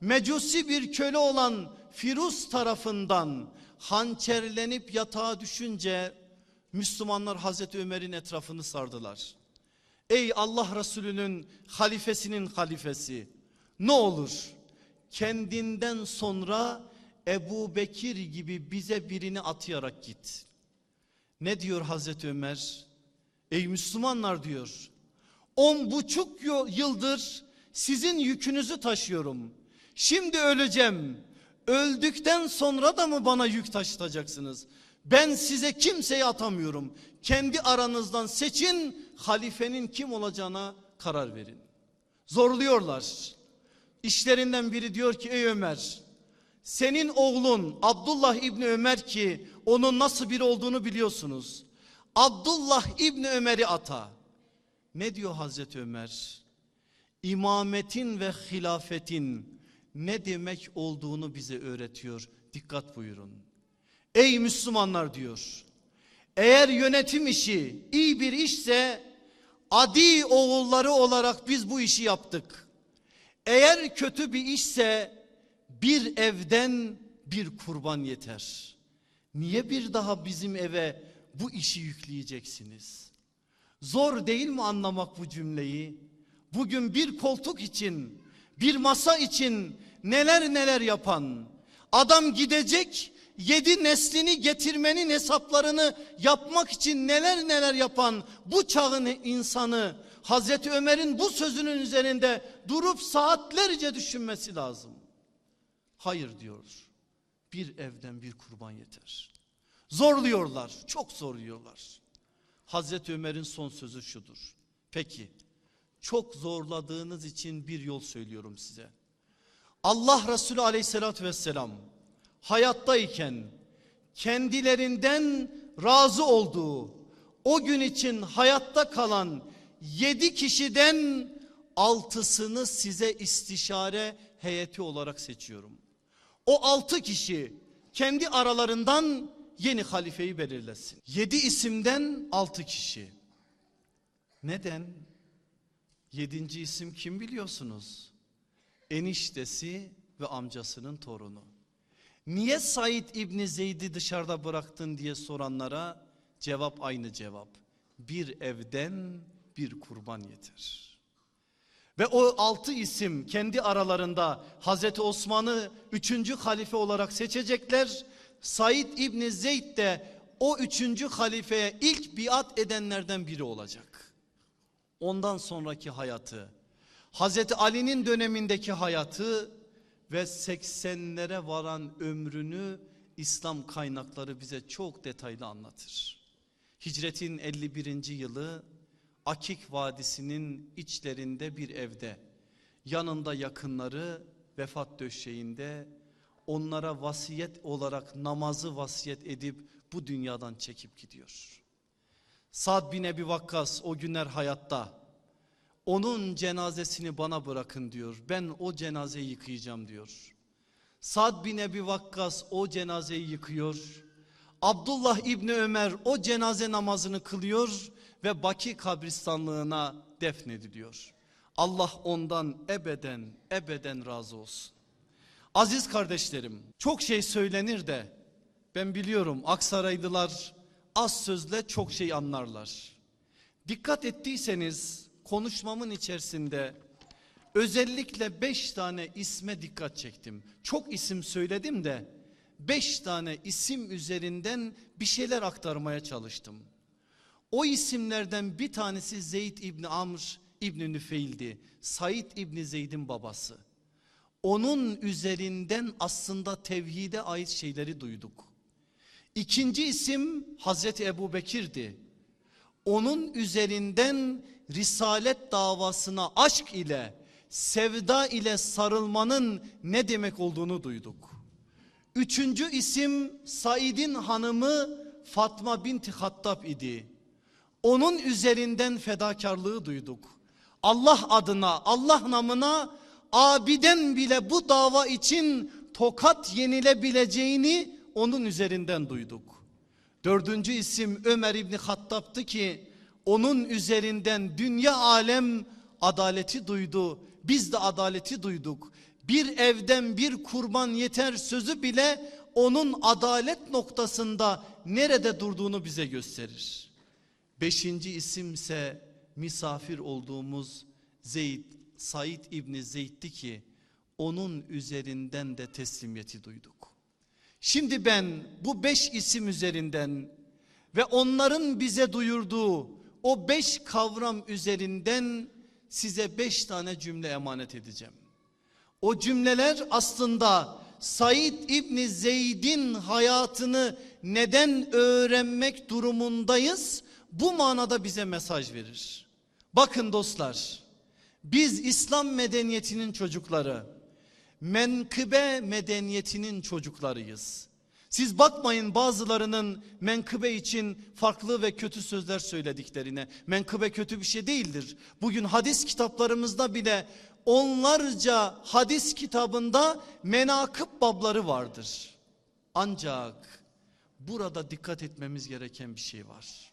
mecusi bir köle olan Firuz tarafından hançerlenip yatağa düşünce Müslümanlar Hazreti Ömer'in etrafını sardılar. Ey Allah Resulü'nün halifesinin halifesi ne olur kendinden sonra Ebu Bekir gibi bize birini atayarak git. Ne diyor Hazreti Ömer? Ey Müslümanlar diyor. On buçuk yıldır sizin yükünüzü taşıyorum. Şimdi öleceğim. Öldükten sonra da mı bana yük taşıtacaksınız? Ben size kimseyi atamıyorum. Kendi aranızdan seçin halifenin kim olacağına karar verin. Zorluyorlar. İşlerinden biri diyor ki ey Ömer senin oğlun Abdullah İbni Ömer ki onun nasıl biri olduğunu biliyorsunuz. Abdullah İbni Ömer'i ata. Ne diyor Hazreti Ömer? İmametin ve hilafetin ne demek olduğunu bize öğretiyor. Dikkat buyurun. Ey Müslümanlar diyor. Eğer yönetim işi iyi bir işse adi oğulları olarak biz bu işi yaptık. Eğer kötü bir işse bir evden bir kurban yeter. Niye bir daha bizim eve bu işi yükleyeceksiniz? Zor değil mi anlamak bu cümleyi? Bugün bir koltuk için, bir masa için neler neler yapan adam gidecek yedi neslini getirmenin hesaplarını yapmak için neler neler yapan bu çağın insanı Hazreti Ömer'in bu sözünün üzerinde durup saatlerce düşünmesi lazım. Hayır diyor. Bir evden bir kurban yeter. Zorluyorlar, çok zorluyorlar. Hazreti Ömer'in son sözü şudur. Peki, çok zorladığınız için bir yol söylüyorum size. Allah Resulü aleyhissalatü vesselam hayattayken kendilerinden razı olduğu o gün için hayatta kalan yedi kişiden altısını size istişare heyeti olarak seçiyorum. O altı kişi kendi aralarından yeni halifeyi belirlesin. Yedi isimden altı kişi. Neden? Yedinci isim kim biliyorsunuz? Eniştesi ve amcasının torunu. Niye Said İbni Zeyd'i dışarıda bıraktın diye soranlara cevap aynı cevap. Bir evden bir kurban yeter. Ve o altı isim kendi aralarında Hazreti Osman'ı üçüncü halife olarak seçecekler. Said İbni Zeyd de o üçüncü halifeye ilk biat edenlerden biri olacak. Ondan sonraki hayatı, Hazreti Ali'nin dönemindeki hayatı ve 80'lere varan ömrünü İslam kaynakları bize çok detaylı anlatır. Hicretin 51. yılı Akik Vadisi'nin içlerinde bir evde yanında yakınları vefat döşeğinde onlara vasiyet olarak namazı vasiyet edip bu dünyadan çekip gidiyor. Sad bin Ebi Vakkas o günler hayatta onun cenazesini bana bırakın diyor ben o cenazeyi yıkayacağım diyor. Sad bin Ebi Vakkas o cenazeyi yıkıyor. Abdullah İbni Ömer o cenaze namazını kılıyor ve Baki kabristanlığına defnediliyor. Allah ondan ebeden ebeden razı olsun. Aziz kardeşlerim çok şey söylenir de ben biliyorum Aksaraylılar az sözle çok şey anlarlar. Dikkat ettiyseniz konuşmamın içerisinde özellikle beş tane isme dikkat çektim. Çok isim söyledim de beş tane isim üzerinden bir şeyler aktarmaya çalıştım. O isimlerden bir tanesi Zeyd İbni Amr İbni Nüfeil'di. Said İbni Zeyd'in babası. Onun üzerinden aslında tevhide ait şeyleri duyduk. İkinci isim Hazreti Ebu Bekir'di. Onun üzerinden risalet davasına aşk ile sevda ile sarılmanın ne demek olduğunu duyduk. Üçüncü isim Said'in hanımı Fatma binti Hattab idi. Onun üzerinden fedakarlığı duyduk. Allah adına, Allah namına abiden bile bu dava için tokat yenilebileceğini onun üzerinden duyduk. Dördüncü isim Ömer İbni Hattab'tı ki onun üzerinden dünya alem adaleti duydu. Biz de adaleti duyduk. Bir evden bir kurban yeter sözü bile onun adalet noktasında nerede durduğunu bize gösterir. Beşinci isimse misafir olduğumuz Zeyd, Said İbni Zeyd'ti ki onun üzerinden de teslimiyeti duyduk. Şimdi ben bu beş isim üzerinden ve onların bize duyurduğu o beş kavram üzerinden size beş tane cümle emanet edeceğim. O cümleler aslında Said İbni Zeyd'in hayatını neden öğrenmek durumundayız? Bu manada bize mesaj verir. Bakın dostlar biz İslam medeniyetinin çocukları menkıbe medeniyetinin çocuklarıyız. Siz bakmayın bazılarının menkıbe için farklı ve kötü sözler söylediklerine. Menkıbe kötü bir şey değildir. Bugün hadis kitaplarımızda bile onlarca hadis kitabında menakıb babları vardır. Ancak burada dikkat etmemiz gereken bir şey var.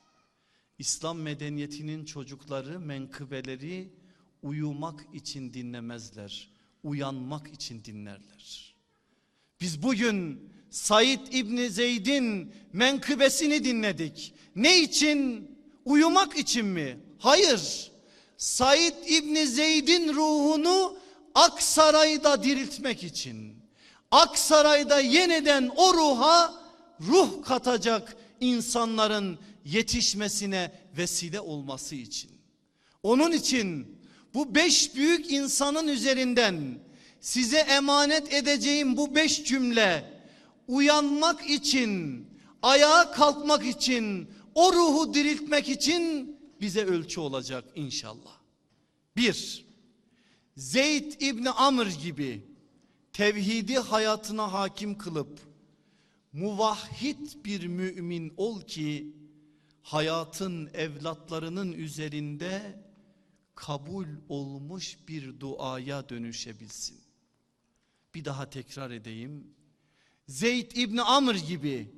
İslam medeniyetinin çocukları menkıbeleri uyumak için dinlemezler. Uyanmak için dinlerler. Biz bugün Said İbni Zeyd'in menkıbesini dinledik. Ne için? Uyumak için mi? Hayır. Said İbni Zeyd'in ruhunu Aksaray'da diriltmek için. Aksaray'da yeniden o ruha ruh katacak insanların yetişmesine vesile olması için. Onun için bu beş büyük insanın üzerinden size emanet edeceğim bu beş cümle uyanmak için, ayağa kalkmak için, o ruhu diriltmek için bize ölçü olacak inşallah. Bir, Zeyd İbni Amr gibi tevhidi hayatına hakim kılıp muvahhid bir mümin ol ki hayatın evlatlarının üzerinde kabul olmuş bir duaya dönüşebilsin. Bir daha tekrar edeyim. Zeyd İbni Amr gibi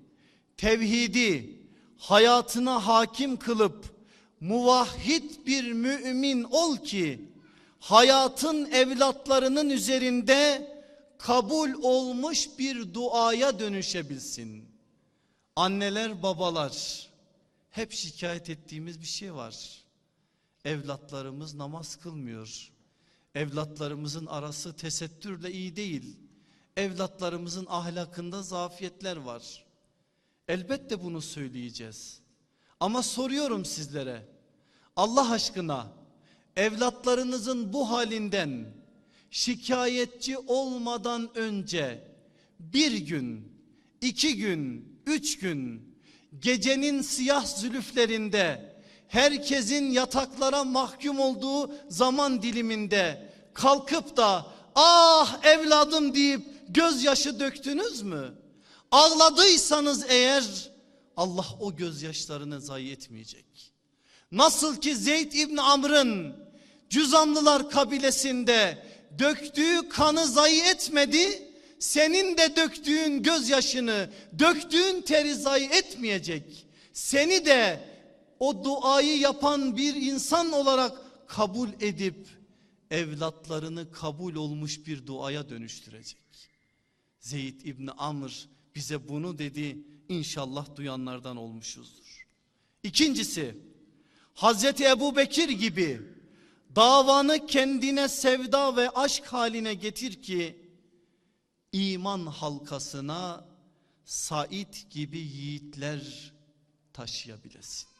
tevhidi hayatına hakim kılıp muvahhid bir mümin ol ki hayatın evlatlarının üzerinde kabul olmuş bir duaya dönüşebilsin. Anneler babalar hep şikayet ettiğimiz bir şey var. Evlatlarımız namaz kılmıyor. Evlatlarımızın arası tesettürle iyi değil. Evlatlarımızın ahlakında zafiyetler var. Elbette bunu söyleyeceğiz. Ama soruyorum sizlere. Allah aşkına evlatlarınızın bu halinden şikayetçi olmadan önce bir gün, iki gün, üç gün gecenin siyah zülüflerinde herkesin yataklara mahkum olduğu zaman diliminde kalkıp da ah evladım deyip gözyaşı döktünüz mü? Ağladıysanız eğer Allah o gözyaşlarını zayi etmeyecek. Nasıl ki Zeyd İbni Amr'ın Cüzamlılar kabilesinde döktüğü kanı zayi etmedi. Senin de döktüğün gözyaşını, döktüğün teri zayi etmeyecek. Seni de o duayı yapan bir insan olarak kabul edip evlatlarını kabul olmuş bir duaya dönüştürecek. Zeyd İbni Amr bize bunu dedi. İnşallah duyanlardan olmuşuzdur. İkincisi Hazreti Ebu Bekir gibi davanı kendine sevda ve aşk haline getir ki iman halkasına Said gibi yiğitler taşıyabilesin.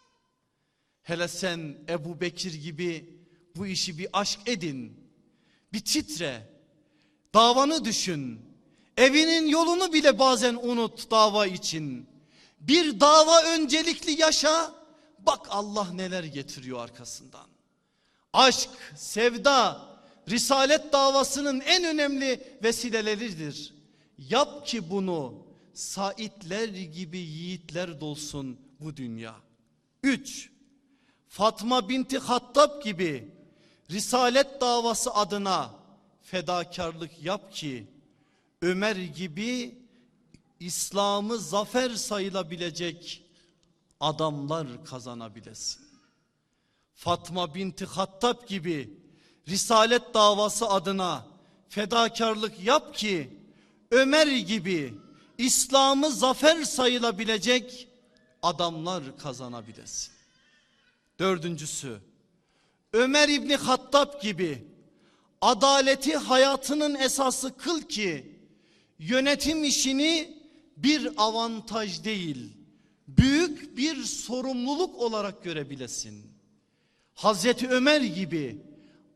Hele sen Ebu Bekir gibi bu işi bir aşk edin. Bir titre. Davanı düşün. Evinin yolunu bile bazen unut dava için. Bir dava öncelikli yaşa. Bak Allah neler getiriyor arkasından. Aşk, sevda, risalet davasının en önemli vesileleridir. Yap ki bunu saitler gibi yiğitler dolsun bu dünya. Üç, Fatma binti Hattab gibi Risalet davası adına fedakarlık yap ki Ömer gibi İslam'ı zafer sayılabilecek adamlar kazanabilesin. Fatma binti Hattab gibi Risalet davası adına fedakarlık yap ki Ömer gibi İslam'ı zafer sayılabilecek adamlar kazanabilesin. Dördüncüsü Ömer İbni Hattab gibi adaleti hayatının esası kıl ki yönetim işini bir avantaj değil büyük bir sorumluluk olarak görebilesin. Hazreti Ömer gibi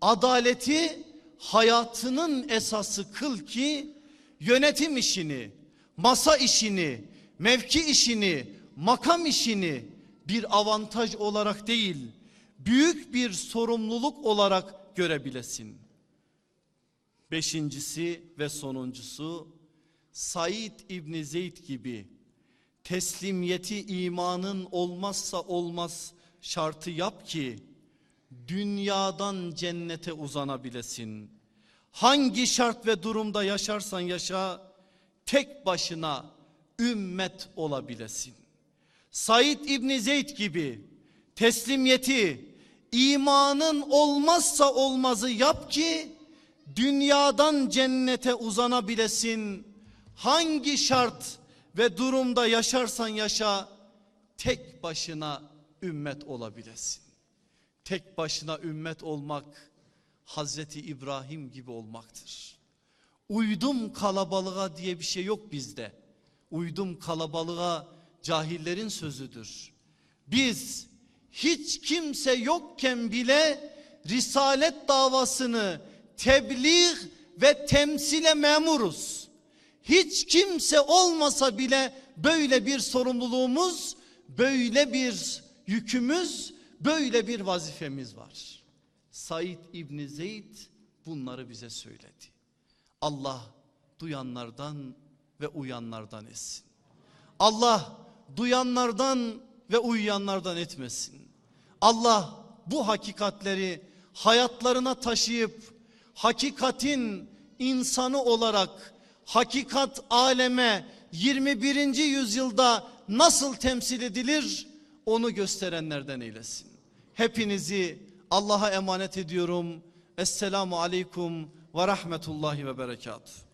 adaleti hayatının esası kıl ki yönetim işini, masa işini, mevki işini, makam işini bir avantaj olarak değil, büyük bir sorumluluk olarak görebilesin. Beşincisi ve sonuncusu Said İbni Zeyd gibi teslimiyeti imanın olmazsa olmaz şartı yap ki dünyadan cennete uzanabilesin. Hangi şart ve durumda yaşarsan yaşa tek başına ümmet olabilesin. Said İbni Zeyd gibi teslimiyeti imanın olmazsa olmazı yap ki dünyadan cennete uzanabilesin. Hangi şart ve durumda yaşarsan yaşa tek başına ümmet olabilesin. Tek başına ümmet olmak Hazreti İbrahim gibi olmaktır. Uydum kalabalığa diye bir şey yok bizde. Uydum kalabalığa cahillerin sözüdür. Biz hiç kimse yokken bile risalet davasını tebliğ ve temsile memuruz. Hiç kimse olmasa bile böyle bir sorumluluğumuz, böyle bir yükümüz, böyle bir vazifemiz var. Said İbni Zeyd bunları bize söyledi. Allah duyanlardan ve uyanlardan etsin. Allah duyanlardan ve uyuyanlardan etmesin. Allah bu hakikatleri hayatlarına taşıyıp hakikatin insanı olarak hakikat aleme 21. yüzyılda nasıl temsil edilir onu gösterenlerden eylesin. Hepinizi Allah'a emanet ediyorum. Esselamu aleyküm ve rahmetullahi ve berekatuhu.